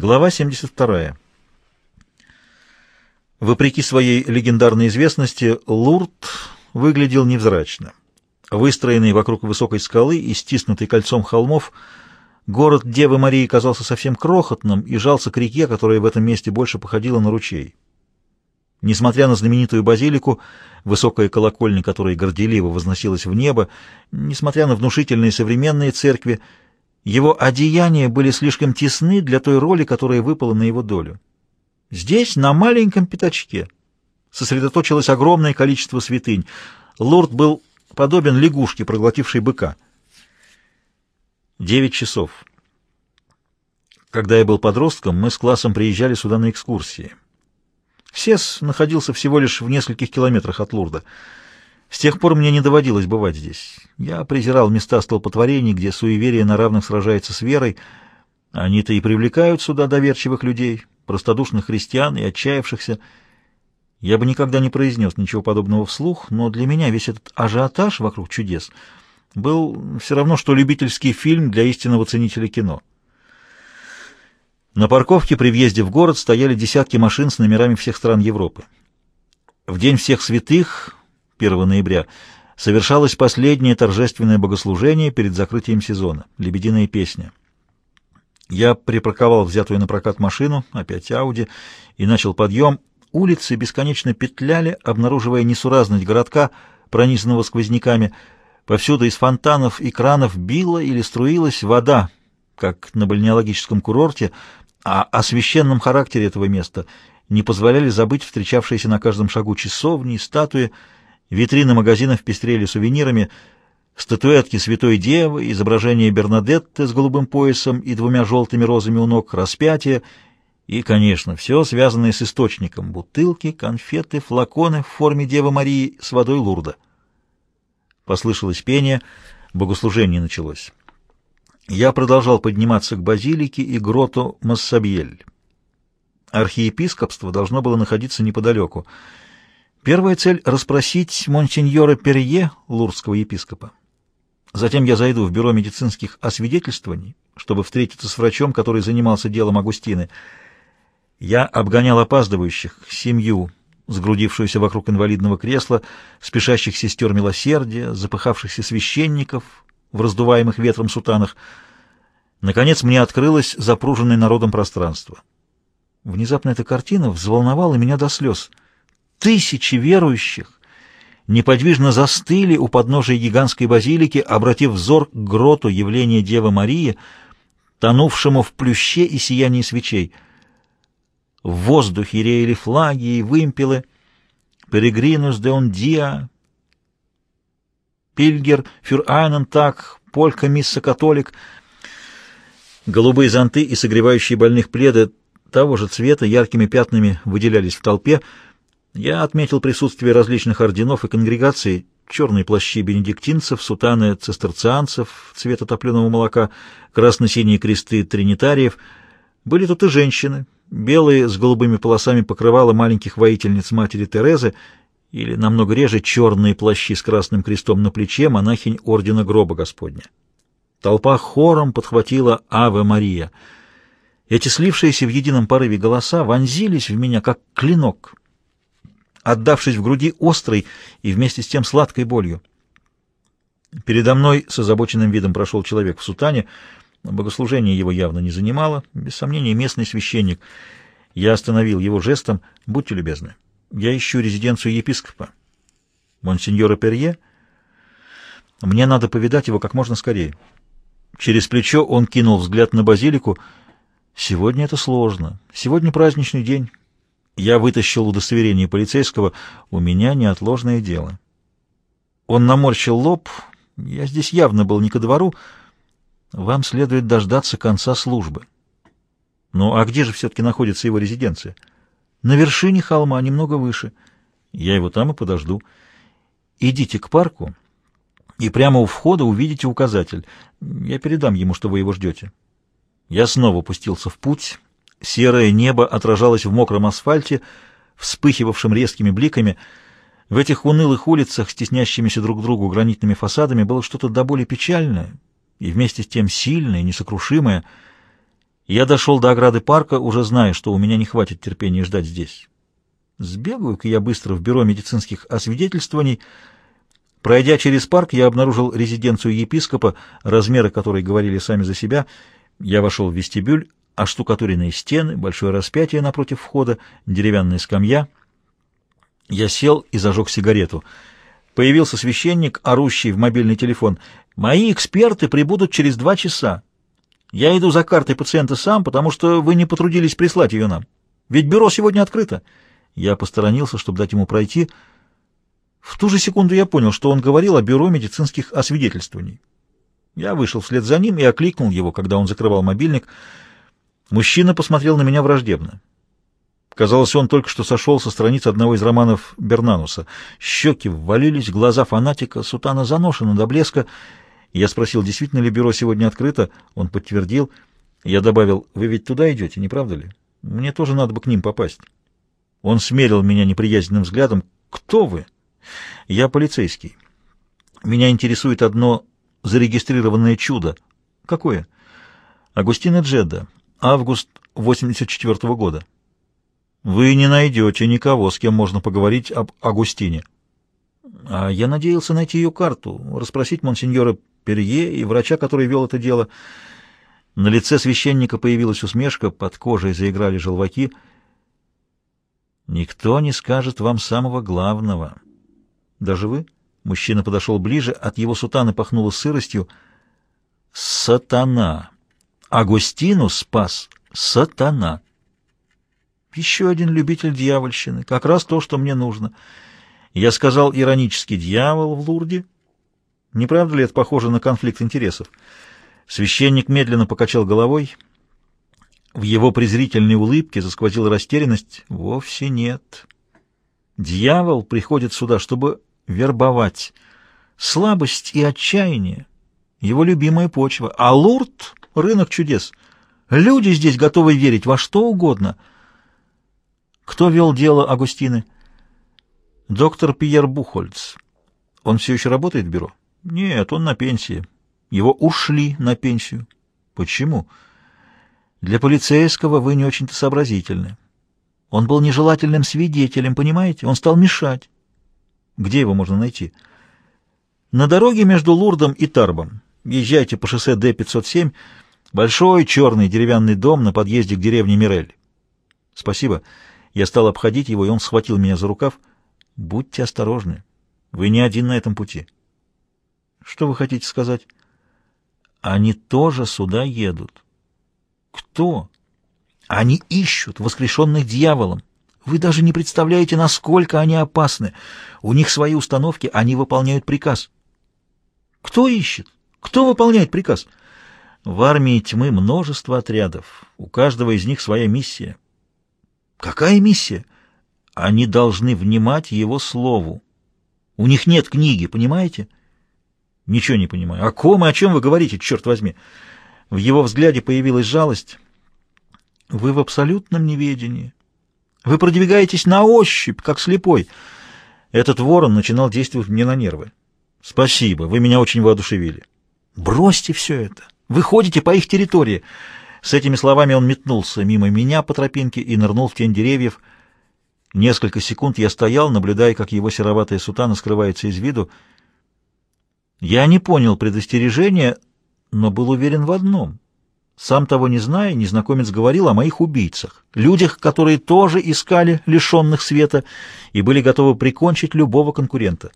Глава 72. Вопреки своей легендарной известности, Лурд выглядел невзрачно. Выстроенный вокруг высокой скалы и стиснутый кольцом холмов, город Девы Марии казался совсем крохотным и жался к реке, которая в этом месте больше походила на ручей. Несмотря на знаменитую базилику, высокая колокольня которой горделиво возносилась в небо, несмотря на внушительные современные церкви, его одеяния были слишком тесны для той роли, которая выпала на его долю. Здесь, на маленьком пятачке, сосредоточилось огромное количество святынь. Лорд был подобен лягушке, проглотившей быка. Девять часов. Когда я был подростком, мы с классом приезжали сюда на экскурсии. Сес находился всего лишь в нескольких километрах от Лурда. С тех пор мне не доводилось бывать здесь. Я презирал места столпотворений, где суеверие на равных сражается с верой. Они-то и привлекают сюда доверчивых людей, простодушных христиан и отчаявшихся. Я бы никогда не произнес ничего подобного вслух, но для меня весь этот ажиотаж вокруг чудес был все равно, что любительский фильм для истинного ценителя кино. На парковке при въезде в город стояли десятки машин с номерами всех стран Европы. В День всех святых 1 ноября, совершалось последнее торжественное богослужение перед закрытием сезона — «Лебединая песня». Я припарковал взятую на прокат машину, опять Ауди, и начал подъем. Улицы бесконечно петляли, обнаруживая несуразность городка, пронизанного сквозняками. Повсюду из фонтанов и кранов била или струилась вода, как на бальнеологическом курорте, а о священном характере этого места не позволяли забыть встречавшиеся на каждом шагу часовни, статуи, Витрины магазинов пестрели сувенирами, статуэтки Святой Девы, изображение Бернадетты с голубым поясом и двумя желтыми розами у ног, распятие и, конечно, все связанное с источником — бутылки, конфеты, флаконы в форме Девы Марии с водой Лурда. Послышалось пение, богослужение началось. Я продолжал подниматься к базилике и гроту Массабьель. Архиепископство должно было находиться неподалеку — Первая цель — расспросить монсеньора Перье, лурдского епископа. Затем я зайду в бюро медицинских освидетельствований, чтобы встретиться с врачом, который занимался делом Агустины. Я обгонял опаздывающих, семью, сгрудившуюся вокруг инвалидного кресла, спешащих сестер милосердия, запыхавшихся священников в раздуваемых ветром сутанах. Наконец мне открылось запруженное народом пространство. Внезапно эта картина взволновала меня до слез — Тысячи верующих неподвижно застыли у подножия гигантской базилики, обратив взор к гроту явления Девы Марии, тонувшему в плюще и сиянии свечей. В воздухе реяли флаги и вымпелы, «Перегринус де он диа», «Пильгер фюр айнен так», «Полька мисса католик», голубые зонты и согревающие больных пледы того же цвета яркими пятнами выделялись в толпе, я отметил присутствие различных орденов и конгрегаций, черные плащи бенедиктинцев, сутаны цистерцианцев цвета топленого молока, красно-синие кресты тринитариев. Были тут и женщины, белые с голубыми полосами покрывала маленьких воительниц матери Терезы, или, намного реже, черные плащи с красным крестом на плече монахинь Ордена Гроба Господня. Толпа хором подхватила «Аве Мария». Эти слившиеся в едином порыве голоса вонзились в меня, как клинок — отдавшись в груди острой и вместе с тем сладкой болью. Передо мной с озабоченным видом прошел человек в сутане. Богослужение его явно не занимало. Без сомнения, местный священник. Я остановил его жестом. «Будьте любезны, я ищу резиденцию епископа». «Монсеньора Перье?» «Мне надо повидать его как можно скорее». Через плечо он кинул взгляд на базилику. «Сегодня это сложно. Сегодня праздничный день. Я вытащил удостоверение полицейского. У меня неотложное дело. Он наморщил лоб. Я здесь явно был не ко двору. Вам следует дождаться конца службы. Ну, а где же все-таки находится его резиденция? На вершине холма, немного выше. Я его там и подожду. Идите к парку, и прямо у входа увидите указатель. Я передам ему, что вы его ждете. Я снова пустился в путь... Серое небо отражалось в мокром асфальте, вспыхивавшим резкими бликами. В этих унылых улицах, стеснящимися друг другу гранитными фасадами, было что-то до боли печальное и вместе с тем сильное, несокрушимое. Я дошел до ограды парка, уже зная, что у меня не хватит терпения ждать здесь. Сбегаю-ка я быстро в бюро медицинских освидетельствований. Пройдя через парк, я обнаружил резиденцию епископа, размеры которой говорили сами за себя. Я вошел в вестибюль, оштукатуренные стены, большое распятие напротив входа, деревянная скамья. Я сел и зажег сигарету. Появился священник, орущий в мобильный телефон. «Мои эксперты прибудут через два часа. Я иду за картой пациента сам, потому что вы не потрудились прислать ее нам. Ведь бюро сегодня открыто». Я посторонился, чтобы дать ему пройти. В ту же секунду я понял, что он говорил о бюро медицинских освидетельствований. Я вышел вслед за ним и окликнул его, когда он закрывал мобильник. Мужчина посмотрел на меня враждебно. Казалось, он только что сошел со страниц одного из романов Бернануса. Щеки ввалились, глаза фанатика, сутана заношена до блеска. Я спросил, действительно ли бюро сегодня открыто. Он подтвердил. Я добавил, вы ведь туда идете, не правда ли? Мне тоже надо бы к ним попасть. Он смерил меня неприязненным взглядом. «Кто вы?» «Я полицейский. Меня интересует одно зарегистрированное чудо». «Какое?» «Агустина Джедда. Август 84 -го года». «Вы не найдете никого, с кем можно поговорить об Агустине». «А я надеялся найти ее карту, расспросить монсеньора Перье и врача, который вел это дело». На лице священника появилась усмешка, под кожей заиграли желваки — Никто не скажет вам самого главного. Даже вы? Мужчина подошел ближе, от его сутаны пахнуло сыростью. Сатана! Агустину спас сатана! Еще один любитель дьявольщины, как раз то, что мне нужно. Я сказал иронический дьявол в Лурде. Не правда ли это похоже на конфликт интересов? Священник медленно покачал головой — в его презрительной улыбке засквозила растерянность. Вовсе нет. Дьявол приходит сюда, чтобы вербовать. Слабость и отчаяние — его любимая почва. А Лурд — рынок чудес. Люди здесь готовы верить во что угодно. Кто вел дело Агустины? Доктор Пьер Бухольц. Он все еще работает в бюро? Нет, он на пенсии. Его ушли на пенсию. Почему? Для полицейского вы не очень-то сообразительны. Он был нежелательным свидетелем, понимаете? Он стал мешать. Где его можно найти? На дороге между Лурдом и Тарбом. Езжайте по шоссе Д-507. Большой черный деревянный дом на подъезде к деревне Мирель. Спасибо. Я стал обходить его, и он схватил меня за рукав. Будьте осторожны. Вы не один на этом пути. Что вы хотите сказать? Они тоже сюда едут. Кто? Они ищут воскрешенных дьяволом. Вы даже не представляете, насколько они опасны. У них свои установки, они выполняют приказ. Кто ищет? Кто выполняет приказ? В армии тьмы множество отрядов. У каждого из них своя миссия. Какая миссия? Они должны внимать его слову. У них нет книги, понимаете? Ничего не понимаю. О ком и о чем вы говорите, черт возьми? В его взгляде появилась жалость. «Вы в абсолютном неведении. Вы продвигаетесь на ощупь, как слепой». Этот ворон начинал действовать мне на нервы. «Спасибо, вы меня очень воодушевили». «Бросьте все это. Вы ходите по их территории». С этими словами он метнулся мимо меня по тропинке и нырнул в тень деревьев. Несколько секунд я стоял, наблюдая, как его сероватая сутана скрывается из виду. Я не понял предостережения, но был уверен в одном. Сам того не зная, незнакомец говорил о моих убийцах, людях, которые тоже искали лишенных света и были готовы прикончить любого конкурента.